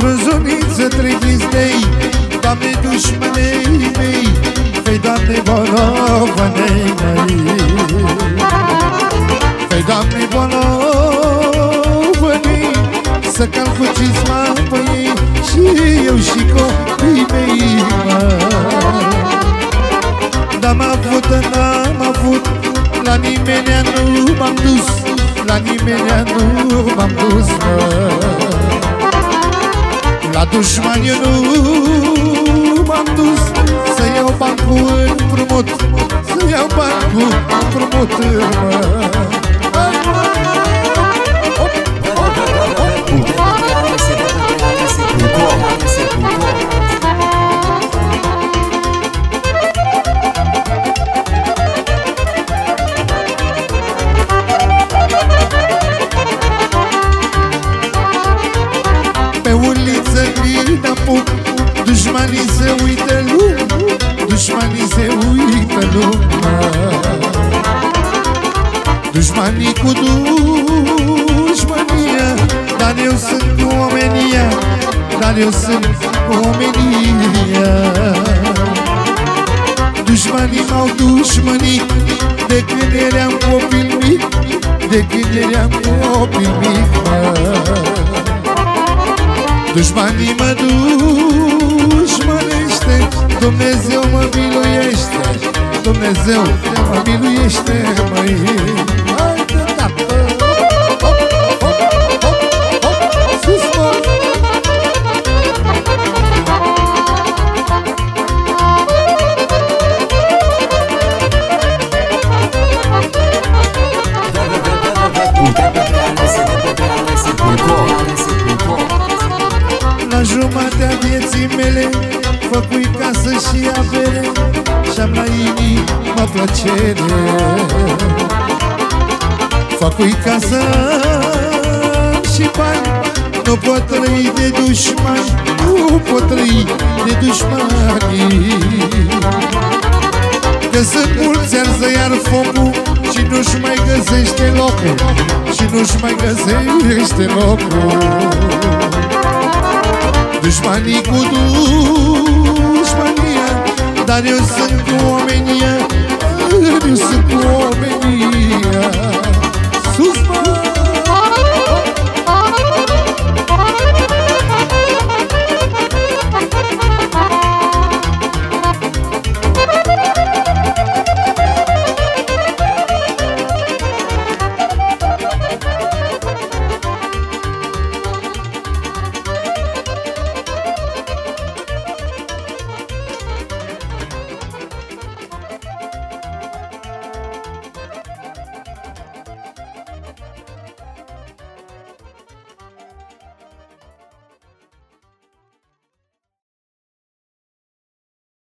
frunzuliță treceți mei Doamne dușmanei mei Făi Doamne bolovanei mei Făi Doamne bolovanei Să calc cu cizma pe ei Și eu și copiii mei N-am avut, n-am avut La nimeni nu m-am dus La nimeni nu m-am dus mă. Dușmani eu nu m-am dus Să iau bancul în frumut Să iau mă. Pe uliță din apuc Dușmanii se uită lume Dușmanii se uită lume Dușmanii cu dușmania Dar eu sunt cu omenia Dar eu sunt cu omenia Dușmanii m-au dușmănit De când eram copil mic De când eram copil mic. Dușmanii mă dușmănește Dumnezeu mă miluiește Dumnezeu mă miluiește, măi vieții mele Făcui casă și avere Și-am la inimă plăcere. Făcui casă și bani Nu pot trăi de dușmani Nu pot trăi de dușmani. Că sunt mulți arză iar focul Și nu-și mai găsește locul Și nu-și mai găsește locul Dușmanii cu dușmania Dar eu sunt cu omenia Eu sunt cu omenia